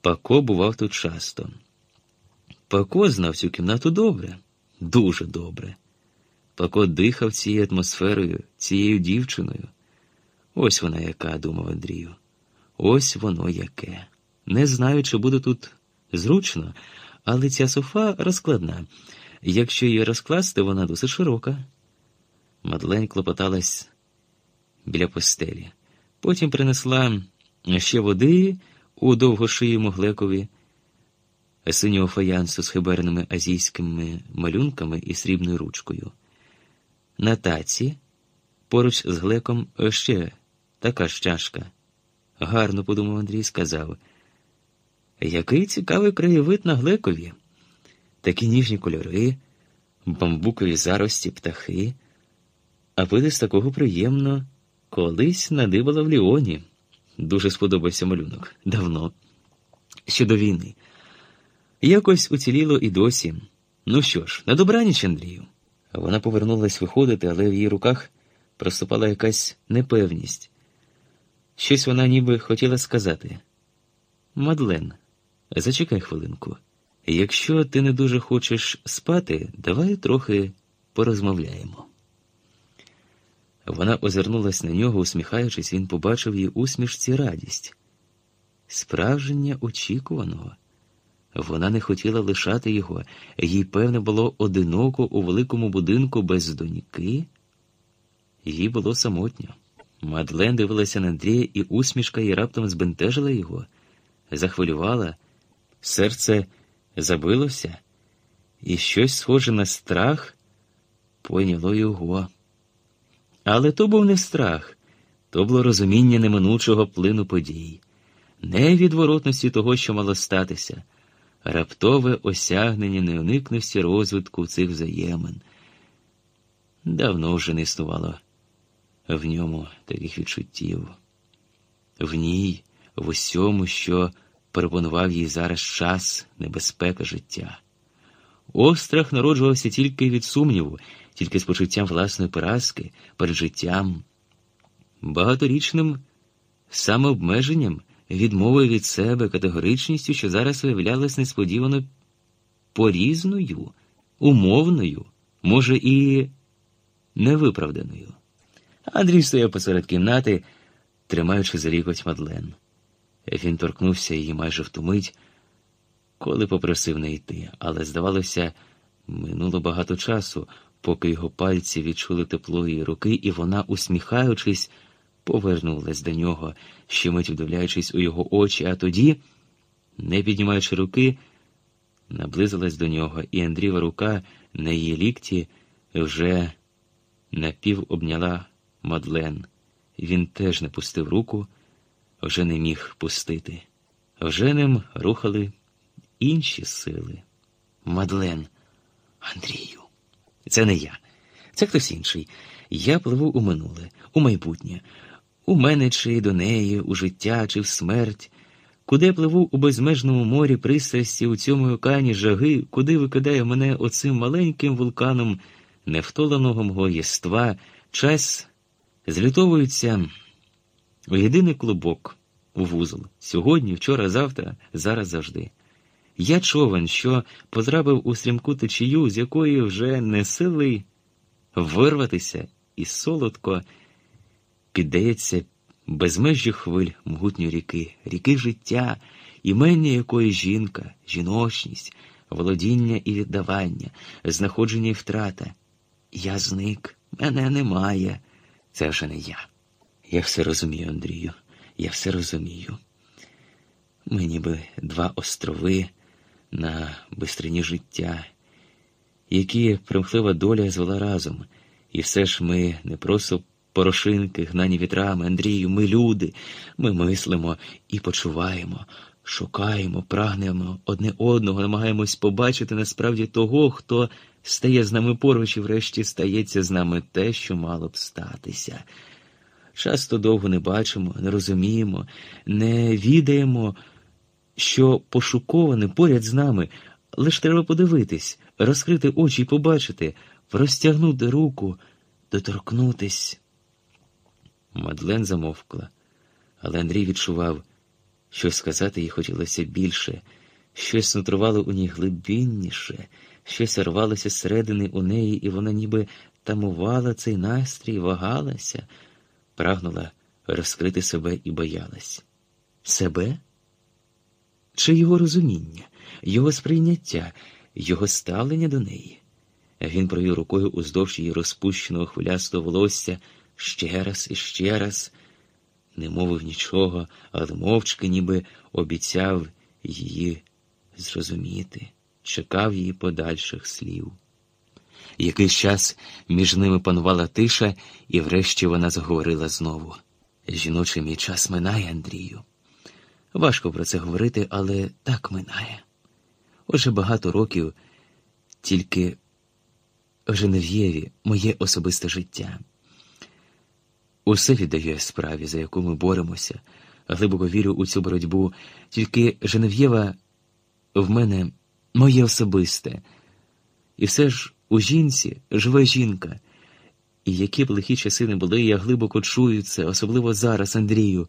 Пако бував тут часто. Пако знав цю кімнату добре, дуже добре. Пако дихав цією атмосферою, цією дівчиною. Ось вона яка, думав Андрію. Ось воно яке. Не знаю, чи буде тут зручно, але ця софа розкладна. Якщо її розкласти, вона досить широка. Мадлень клопоталась біля постелі. Потім принесла ще води у довгошиєму глекові, синього фаянсу з хиберними азійськими малюнками і срібною ручкою. На таці, поруч з глеком, ще така ж чашка. Гарно подумав Андрій, сказав. Який цікавий краєвид на глекові. Такі ніжні кольори, бамбукові зарості, птахи, а пити з такого приємно колись надибала в Ліоні. Дуже сподобався малюнок. Давно. Ще до війни. Якось уціліло і досі. Ну що ж, на добраніч, Андрію. Вона повернулась виходити, але в її руках проступала якась непевність. Щось вона ніби хотіла сказати. Мадлен, зачекай хвилинку. Якщо ти не дуже хочеш спати, давай трохи порозмовляємо. Вона озирнулась на нього, усміхаючись, він побачив її усмішці радість. Справжнє очікуваного. Вона не хотіла лишати його, їй, певне, було одиноко у великому будинку без доньки. Їй було самотньо. Мадлен дивилася на Андрія, і усмішка її раптом збентежила його, захвилювала, серце забилося, і щось схоже на страх поняло його. Але то був не страх, то було розуміння неминучого плину подій, не відворотності того, що мало статися, раптове осягнення неуникності розвитку цих взаємин. Давно вже не існувало в ньому таких відчуттів, в ній, в усьому, що пропонував їй зараз час, небезпека життя. Острах народжувався тільки від сумніву, тільки з почуттям власної поразки, перед життям, багаторічним самообмеженням, відмовою від себе, категоричністю, що зараз виявлялась несподівано порізною, умовною, може, і невиправданою. Андрій стояв посеред кімнати, тримаючи за лікоть Мадлен. Він торкнувся її майже в ту мить, коли попросив не йти, але, здавалося, минуло багато часу, поки його пальці відчули тепло її руки, і вона, усміхаючись, повернулась до нього, ще мить вдивляючись у його очі, а тоді, не піднімаючи руки, наблизилась до нього, і Андрієва рука на її лікті вже напів обняла Мадлен. Він теж не пустив руку, вже не міг пустити. Вже ним рухали інші сили. Мадлен, Андрію, це не я, це хтось інший. Я пливу у минуле, у майбутнє, у мене чи до неї, у життя, чи в смерть, куди пливу у безмежному морі пристрасті, у цьому океані жаги, куди викидає мене оцим маленьким вулканом невтоленого мого єства, час злітовується у єдиний клубок, у вузол. Сьогодні, вчора, завтра, зараз завжди. Я човен, що потрапив у стрімку течію, з якої вже не силий вирватися, і солодко піддається безмежжю хвиль могутньої ріки, ріки життя, імення якої жінка, жіночність, володіння і віддавання, знаходження і втрата. Я зник, мене немає. Це вже не я. Я все розумію, Андрію, я все розумію. Ми ніби два острови на бистрині життя, які примхлива доля звела разом, і все ж ми не просто порошинки, гнані вітрами, Андрію, ми люди, ми мислимо і почуваємо, шукаємо, прагнемо одне одного, намагаємось побачити насправді того, хто стає з нами поруч і врешті стається з нами те, що мало б статися. Часто довго не бачимо, не розуміємо, не відаємо, що пошуковане поряд з нами, лише треба подивитись, розкрити очі і побачити, простягнути руку, доторкнутись. Мадлен замовкла, але Андрій відчував, Щось сказати їй хотілося більше, щось нутрувало у ній глибинніше, щось рвалося зсередини у неї, і вона ніби тамувала цей настрій, вагалася, прагнула розкрити себе і боялась. Себе? Чи його розуміння, його сприйняття, його ставлення до неї? Він провів рукою уздовж її розпущеного хвилястого волосся ще раз і ще раз, не мовив нічого, але мовчки ніби обіцяв її зрозуміти, чекав її подальших слів. Якийсь час між ними панувала тиша, і врешті вона заговорила знову. Жіночий мій час минає, Андрію. Важко про це говорити, але так минає. Отже багато років тільки в Женев'єві моє особисте життя. Усе віддаю справі, за яку ми боремося, глибоко вірю у цю боротьбу, тільки Женев'єва в мене моє особисте. І все ж у жінці живе жінка. І які б лихі часи не були, я глибоко чую це, особливо зараз, Андрію.